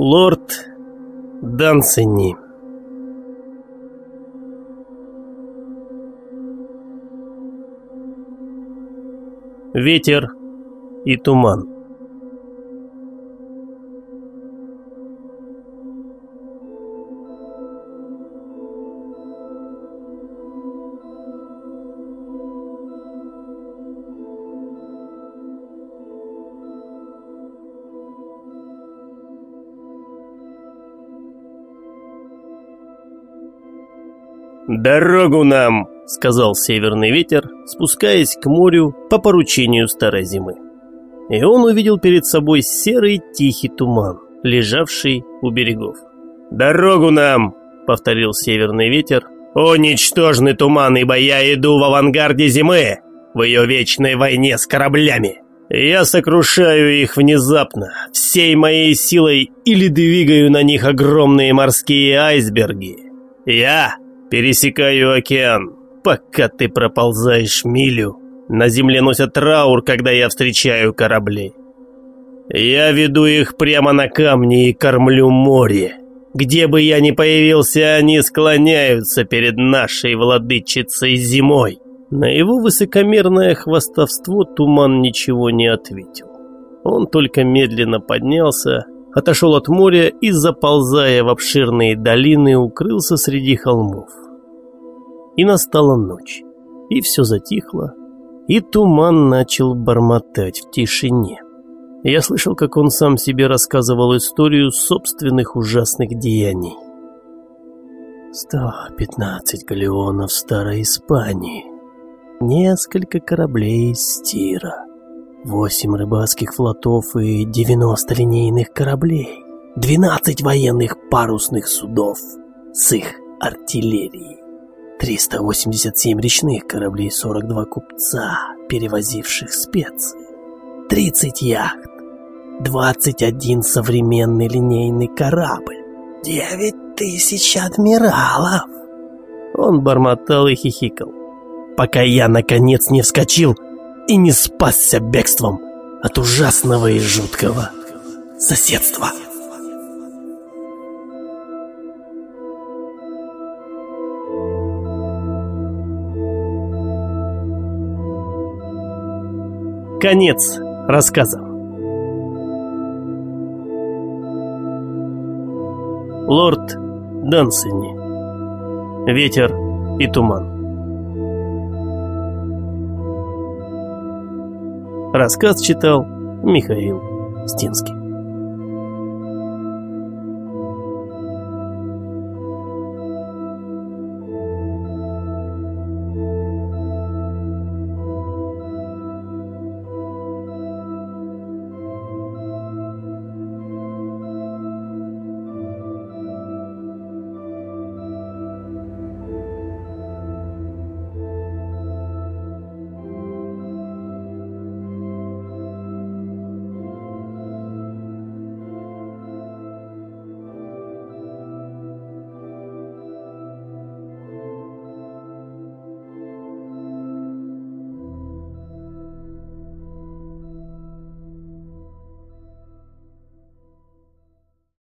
Лорд Дансени Ветер и туман «Дорогу нам!» — сказал северный ветер, спускаясь к морю по поручению старой зимы. И он увидел перед собой серый тихий туман, лежавший у берегов. «Дорогу нам!» — повторил северный ветер. «О, ничтожный туман, ибо я иду в авангарде зимы, в ее вечной войне с кораблями!» Я сокрушаю их внезапно, всей моей силой или двигаю на них огромные морские айсберги. Я Пересекаю океан, пока ты проползаешь милю. На земле носят траур, когда я встречаю корабли. Я веду их прямо на камни и кормлю море. Где бы я ни появился, они склоняются перед нашей владычицей зимой. На его высокомерное хвастовство Туман ничего не ответил. Он только медленно поднялся, отошел от моря и, заползая в обширные долины, укрылся среди холмов. И настала ночь, и все затихло, и туман начал бормотать в тишине. Я слышал, как он сам себе рассказывал историю собственных ужасных деяний. Сто пятнадцать галеонов Старой Испании, несколько кораблей из Тира, восемь рыбацких флотов и девяносто линейных кораблей, двенадцать военных парусных судов с их артиллерией. 387 речных кораблей, 42 купца, перевозивших специи, 30 яхт, 21 современный линейный корабль, 9 тысяч адмиралов. Он бормотал и хихикал, пока я, наконец, не вскочил и не спасся бегством от ужасного и жуткого соседства. Конец рассказа. Лорд Дансени. Ветер и туман. Рассказ читал Михаил Стинский.